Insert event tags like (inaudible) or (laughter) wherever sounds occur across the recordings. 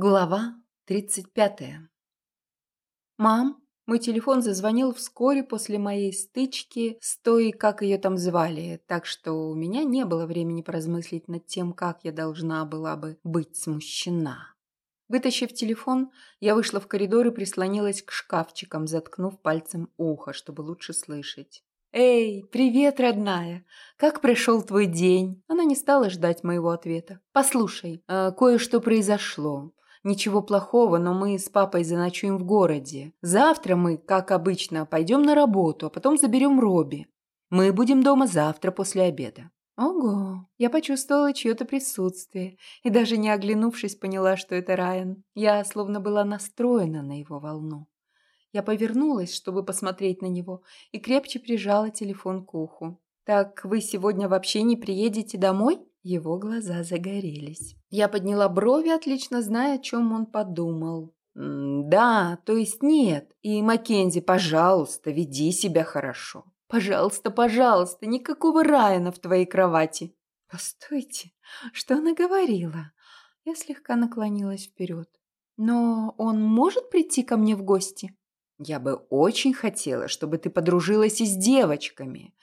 Глава 35. «Мам, мой телефон зазвонил вскоре после моей стычки с той, как ее там звали, так что у меня не было времени поразмыслить над тем, как я должна была бы быть смущена. Вытащив телефон, я вышла в коридор и прислонилась к шкафчикам, заткнув пальцем ухо, чтобы лучше слышать. «Эй, привет, родная! Как прошел твой день?» Она не стала ждать моего ответа. «Послушай, э, кое-что произошло. Ничего плохого, но мы с папой заночуем в городе. Завтра мы, как обычно, пойдем на работу, а потом заберем Робби. Мы будем дома завтра после обеда». Ого, я почувствовала чье-то присутствие и даже не оглянувшись поняла, что это Райан. Я словно была настроена на его волну. Я повернулась, чтобы посмотреть на него, и крепче прижала телефон к уху. «Так вы сегодня вообще не приедете домой?» Его глаза загорелись. Я подняла брови, отлично зная, о чем он подумал. «Да, то есть нет. И, Маккензи, пожалуйста, веди себя хорошо. Пожалуйста, пожалуйста, никакого Райана в твоей кровати». «Постойте, что она говорила?» Я слегка наклонилась вперед. «Но он может прийти ко мне в гости?» «Я бы очень хотела, чтобы ты подружилась и с девочками.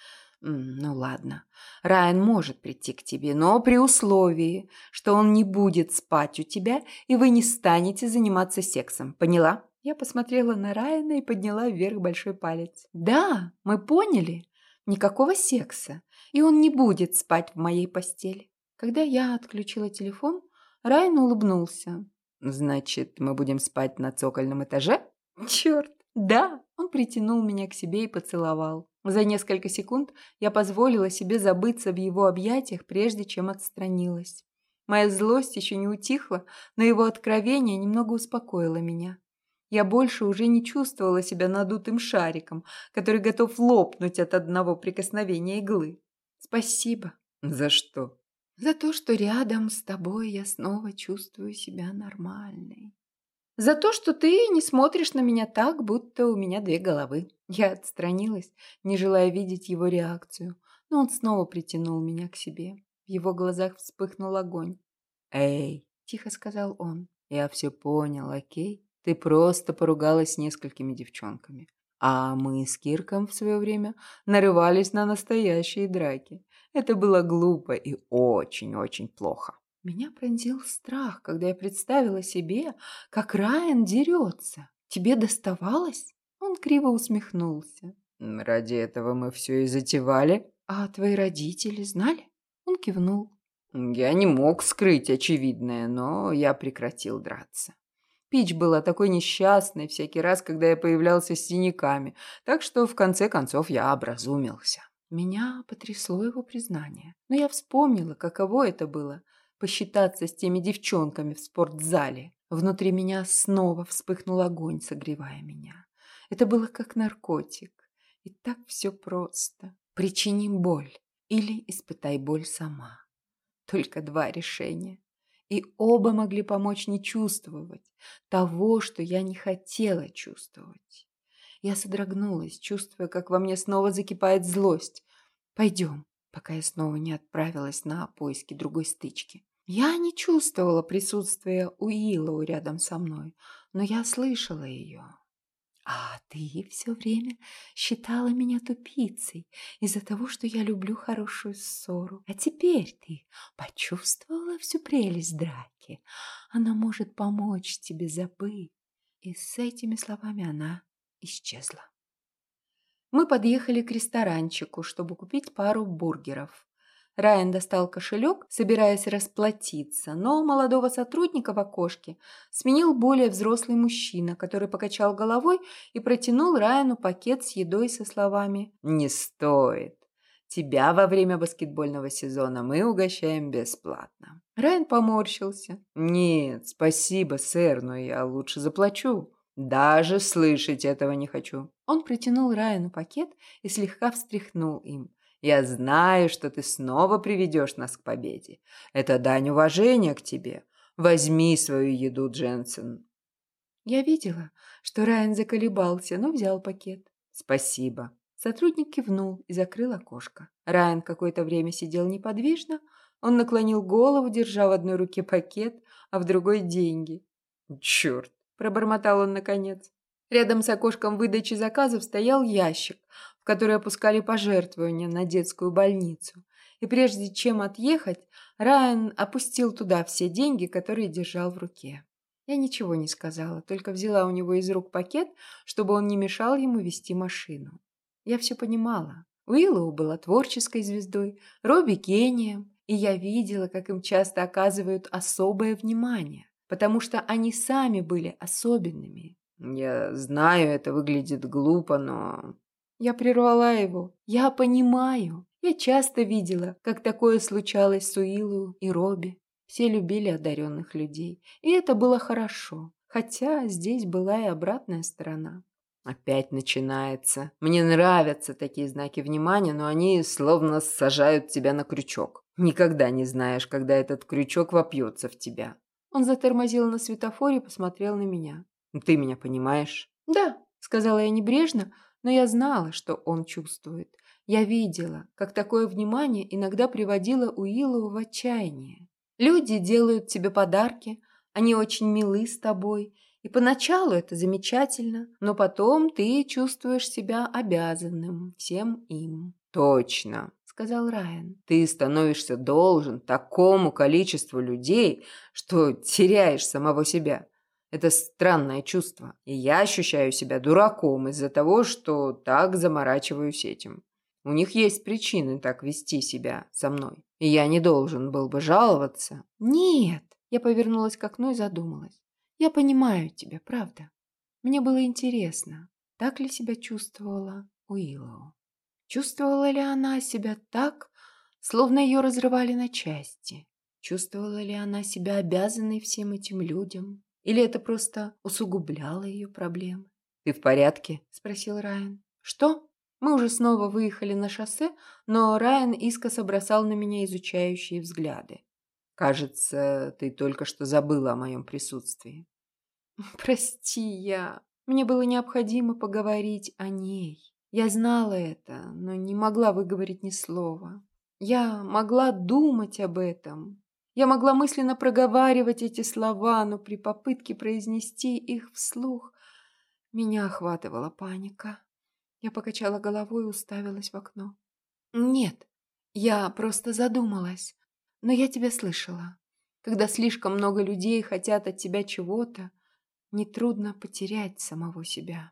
Ну ладно, Райан может прийти к тебе, но при условии, что он не будет спать у тебя, и вы не станете заниматься сексом. Поняла? Я посмотрела на Райана и подняла вверх большой палец. Да, мы поняли. Никакого секса. И он не будет спать в моей постели. Когда я отключила телефон, Райан улыбнулся. Значит, мы будем спать на цокольном этаже? Черт, да. Он притянул меня к себе и поцеловал. За несколько секунд я позволила себе забыться в его объятиях, прежде чем отстранилась. Моя злость еще не утихла, но его откровение немного успокоило меня. Я больше уже не чувствовала себя надутым шариком, который готов лопнуть от одного прикосновения иглы. Спасибо. За что? За то, что рядом с тобой я снова чувствую себя нормальной. За то, что ты не смотришь на меня так, будто у меня две головы. Я отстранилась, не желая видеть его реакцию, но он снова притянул меня к себе. В его глазах вспыхнул огонь. «Эй!» – тихо сказал он. «Я все понял, окей? Ты просто поругалась с несколькими девчонками. А мы с Кирком в свое время нарывались на настоящие драки. Это было глупо и очень-очень плохо. Меня пронзил страх, когда я представила себе, как Райан дерется. Тебе доставалось? Он криво усмехнулся. Ради этого мы все и затевали. А твои родители знали? Он кивнул. Я не мог скрыть очевидное, но я прекратил драться. Пич была такой несчастной всякий раз, когда я появлялся с синяками, так что в конце концов я образумился. Меня потрясло его признание, но я вспомнила, каково это было посчитаться с теми девчонками в спортзале. Внутри меня снова вспыхнул огонь, согревая меня. Это было как наркотик. И так все просто. Причини боль или испытай боль сама. Только два решения. И оба могли помочь не чувствовать того, что я не хотела чувствовать. Я содрогнулась, чувствуя, как во мне снова закипает злость. «Пойдем», пока я снова не отправилась на поиски другой стычки. Я не чувствовала присутствия Уиллоу рядом со мной, но я слышала ее. «А ты все время считала меня тупицей из-за того, что я люблю хорошую ссору. А теперь ты почувствовала всю прелесть драки. Она может помочь тебе забыть». И с этими словами она исчезла. Мы подъехали к ресторанчику, чтобы купить пару бургеров. Райан достал кошелек, собираясь расплатиться, но молодого сотрудника в окошке сменил более взрослый мужчина, который покачал головой и протянул Райану пакет с едой со словами «Не стоит. Тебя во время баскетбольного сезона мы угощаем бесплатно». Райан поморщился. «Нет, спасибо, сэр, но я лучше заплачу». Даже слышать этого не хочу. Он протянул Райану пакет и слегка встряхнул им. Я знаю, что ты снова приведешь нас к победе. Это дань уважения к тебе. Возьми свою еду, Дженсен. Я видела, что Райан заколебался, но взял пакет. Спасибо. Сотрудник кивнул и закрыл окошко. Райан какое-то время сидел неподвижно. Он наклонил голову, держа в одной руке пакет, а в другой деньги. «Черт!» – пробормотал он наконец. Рядом с окошком выдачи заказов стоял ящик, в который опускали пожертвования на детскую больницу. И прежде чем отъехать, Райан опустил туда все деньги, которые держал в руке. Я ничего не сказала, только взяла у него из рук пакет, чтобы он не мешал ему вести машину. Я все понимала. Уиллоу была творческой звездой, Робби – гением, и я видела, как им часто оказывают особое внимание, потому что они сами были особенными. Я знаю, это выглядит глупо, но... Я прервала его. Я понимаю. Я часто видела, как такое случалось с Уиллу и Робби. Все любили одаренных людей, и это было хорошо. Хотя здесь была и обратная сторона. Опять начинается. Мне нравятся такие знаки внимания, но они словно сажают тебя на крючок. Никогда не знаешь, когда этот крючок вопьется в тебя. Он затормозил на светофоре и посмотрел на меня. Ты меня понимаешь? Да, сказала я небрежно, но я знала, что он чувствует. Я видела, как такое внимание иногда приводило Уиллу в отчаяние. Люди делают тебе подарки, они очень милы с тобой, и поначалу это замечательно, но потом ты чувствуешь себя обязанным всем им. Точно, сказал Райан. Ты становишься должен такому количеству людей, что теряешь самого себя. Это странное чувство, и я ощущаю себя дураком из-за того, что так заморачиваюсь этим. У них есть причины так вести себя со мной, и я не должен был бы жаловаться. Нет, я повернулась к окну и задумалась. Я понимаю тебя, правда. Мне было интересно, так ли себя чувствовала Уиллоу. Чувствовала ли она себя так, словно ее разрывали на части? Чувствовала ли она себя обязанной всем этим людям? Или это просто усугубляло ее проблемы? «Ты в порядке?» – спросил Райан. «Что?» Мы уже снова выехали на шоссе, но Райан искоса бросал на меня изучающие взгляды. «Кажется, ты только что забыла о моем присутствии». (laughs) «Прости, я... Мне было необходимо поговорить о ней. Я знала это, но не могла выговорить ни слова. Я могла думать об этом, я могла мысленно проговаривать эти слова, но при попытке произнести их вслух меня охватывала паника. Я покачала головой и уставилась в окно. «Нет, я просто задумалась. Но я тебя слышала. Когда слишком много людей хотят от тебя чего-то, нетрудно потерять самого себя».